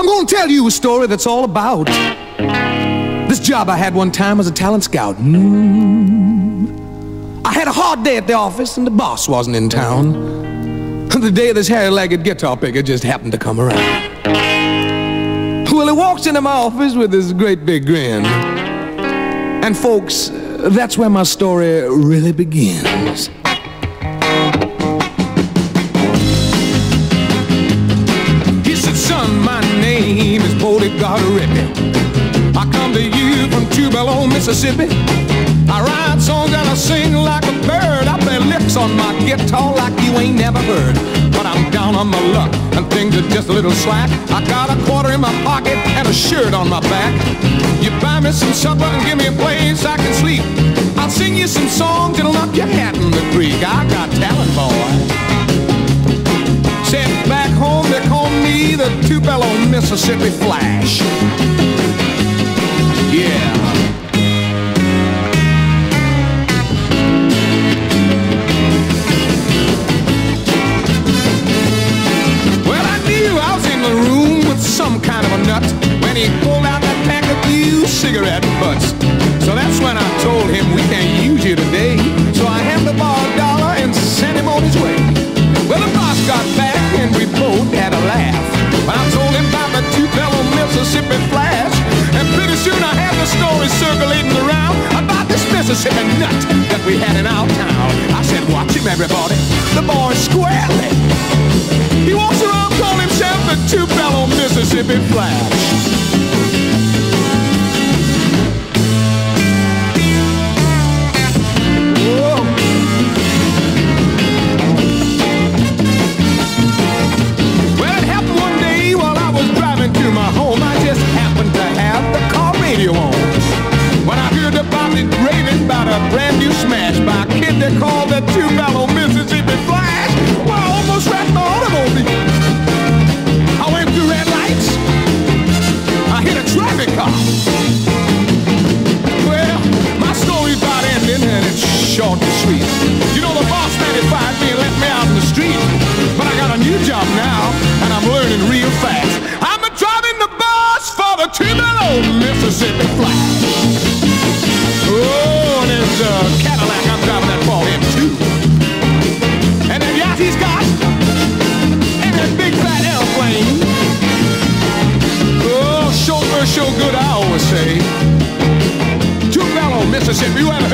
I'm gonna tell you a story that's all about this job I had one time as a talent scout. Mm. I had a hard day at the office and the boss wasn't in town. The day this hairy-legged guitar picker just happened to come around. Well, he walks into my office with this great big grin. And folks, that's where my story really begins. Name is Bodie Garderippy. I come to you from Tupelo, Mississippi. I write songs and I sing like a bird. I play licks on my guitar like you ain't never heard. But I'm down on my luck and things are just a little slack. I got a quarter in my pocket and a shirt on my back. You buy me some supper and give me a place I can sleep. In the room with some kind of a nut when he pulled out that pack of few cigarette butts. So that's when I told him we can't use you today. So I handed the bar a dollar and sent him on this Mississippi nut that we had in our town. I said, watch him, everybody. The boy's squarely. He walks around calling himself the Tupelo, Mississippi Flash. A brand new smash by a kid they called the Tupelo, Mississippi Flash, well, I almost wrecked my automobile. I went through red lights. I hit a traffic cop. Well, my story's about ending and it's short and sweet. You know, the boss fired me and left me out in the street. But I got a new job now say. Tupelo, Mississippi. You have a